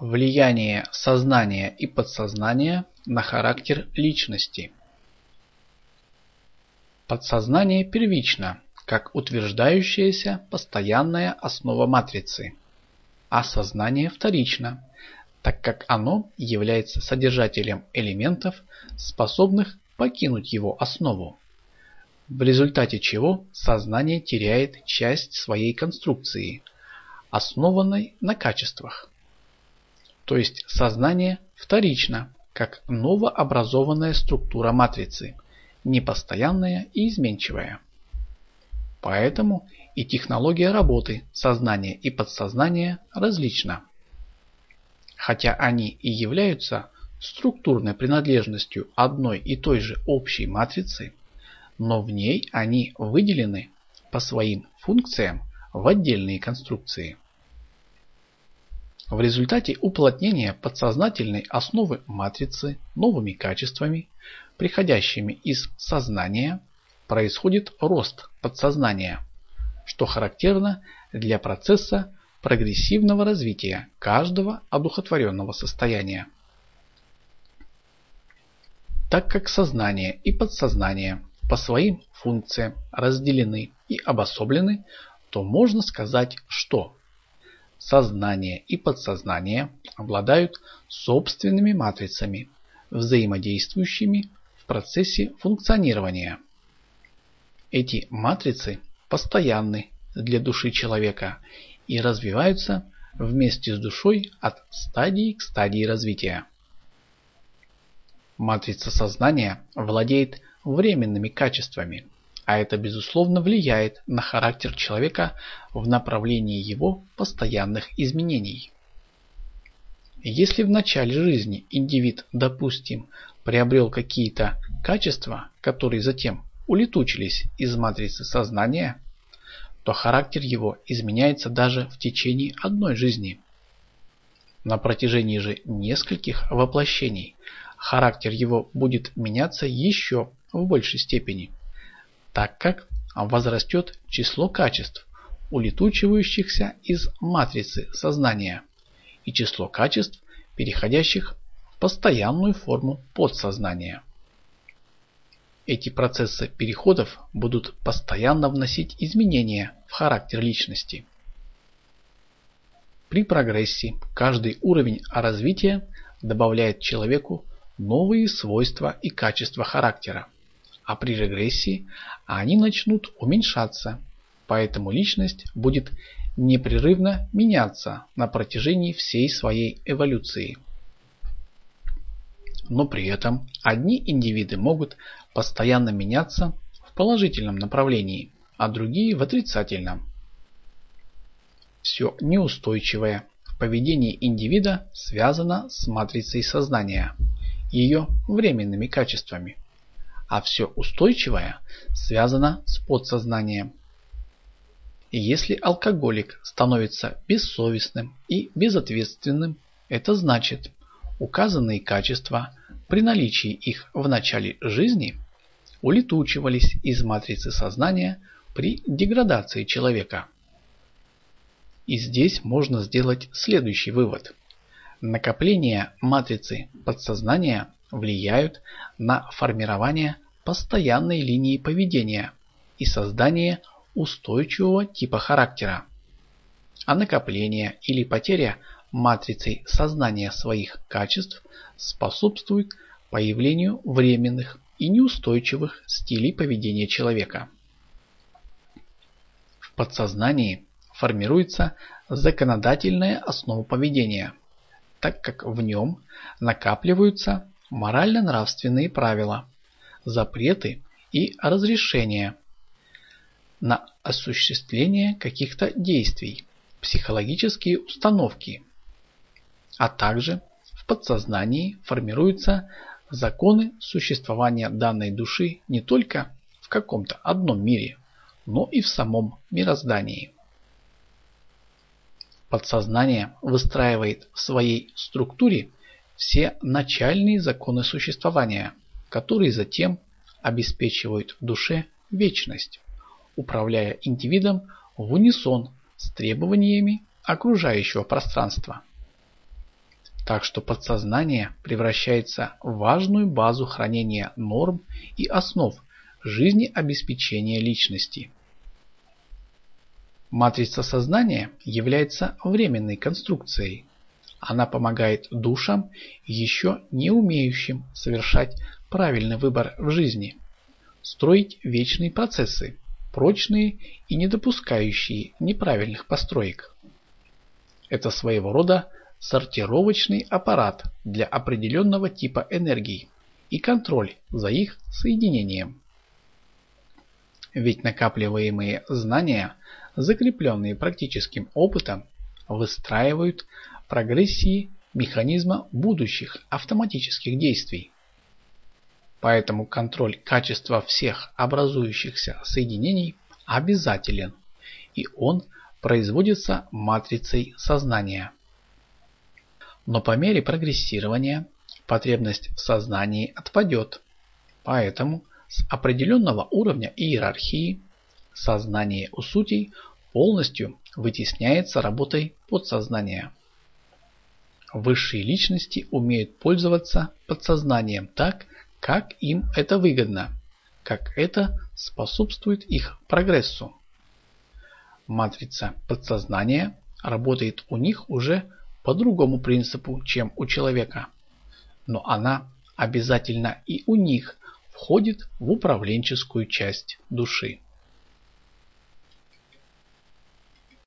Влияние сознания и подсознания на характер личности. Подсознание первично, как утверждающаяся постоянная основа матрицы, а сознание вторично, так как оно является содержателем элементов, способных покинуть его основу, в результате чего сознание теряет часть своей конструкции, основанной на качествах. То есть сознание вторично, как новообразованная структура матрицы, непостоянная и изменчивая. Поэтому и технология работы сознания и подсознания различна. Хотя они и являются структурной принадлежностью одной и той же общей матрицы, но в ней они выделены по своим функциям в отдельные конструкции. В результате уплотнения подсознательной основы матрицы новыми качествами, приходящими из сознания, происходит рост подсознания, что характерно для процесса прогрессивного развития каждого одухотворенного состояния. Так как сознание и подсознание по своим функциям разделены и обособлены, то можно сказать, что сознание и подсознание обладают собственными матрицами, взаимодействующими в процессе функционирования. Эти матрицы постоянны для души человека и развиваются вместе с душой от стадии к стадии развития. Матрица сознания владеет временными качествами, а это безусловно влияет на характер человека в направлении его постоянных изменений. Если в начале жизни индивид, допустим, приобрел какие-то качества, которые затем улетучились из матрицы сознания, то характер его изменяется даже в течение одной жизни. На протяжении же нескольких воплощений характер его будет меняться еще в большей степени, так как возрастет число качеств, улетучивающихся из матрицы сознания, и число качеств, переходящих в постоянную форму подсознания. Эти процессы переходов будут постоянно вносить изменения в характер личности. При прогрессе каждый уровень развития добавляет человеку новые свойства и качества характера а при регрессии они начнут уменьшаться, поэтому личность будет непрерывно меняться на протяжении всей своей эволюции. Но при этом одни индивиды могут постоянно меняться в положительном направлении, а другие в отрицательном. Все неустойчивое в поведении индивида связано с матрицей сознания, ее временными качествами а все устойчивое связано с подсознанием. И если алкоголик становится бессовестным и безответственным, это значит, указанные качества при наличии их в начале жизни улетучивались из матрицы сознания при деградации человека. И здесь можно сделать следующий вывод. Накопление матрицы подсознания влияют на формирование постоянной линии поведения и создание устойчивого типа характера. А накопление или потеря матрицей сознания своих качеств способствует появлению временных и неустойчивых стилей поведения человека. В подсознании формируется законодательная основа поведения, так как в нем накапливаются морально-нравственные правила, запреты и разрешения на осуществление каких-то действий, психологические установки, а также в подсознании формируются законы существования данной души не только в каком-то одном мире, но и в самом мироздании. Подсознание выстраивает в своей структуре все начальные законы существования, которые затем обеспечивают в душе вечность, управляя индивидом в унисон с требованиями окружающего пространства. Так что подсознание превращается в важную базу хранения норм и основ жизнеобеспечения личности. Матрица сознания является временной конструкцией. Она помогает душам, еще не умеющим совершать правильный выбор в жизни, строить вечные процессы, прочные и не допускающие неправильных построек. Это своего рода сортировочный аппарат для определенного типа энергии и контроль за их соединением. Ведь накапливаемые знания, закрепленные практическим опытом, выстраивают прогрессии механизма будущих автоматических действий. Поэтому контроль качества всех образующихся соединений обязателен, и он производится матрицей сознания. Но по мере прогрессирования потребность в сознании отпадет, поэтому с определенного уровня иерархии сознание у сутей полностью вытесняется работой подсознания. Высшие личности умеют пользоваться подсознанием так, как им это выгодно, как это способствует их прогрессу. Матрица подсознания работает у них уже по другому принципу, чем у человека, но она обязательно и у них входит в управленческую часть души.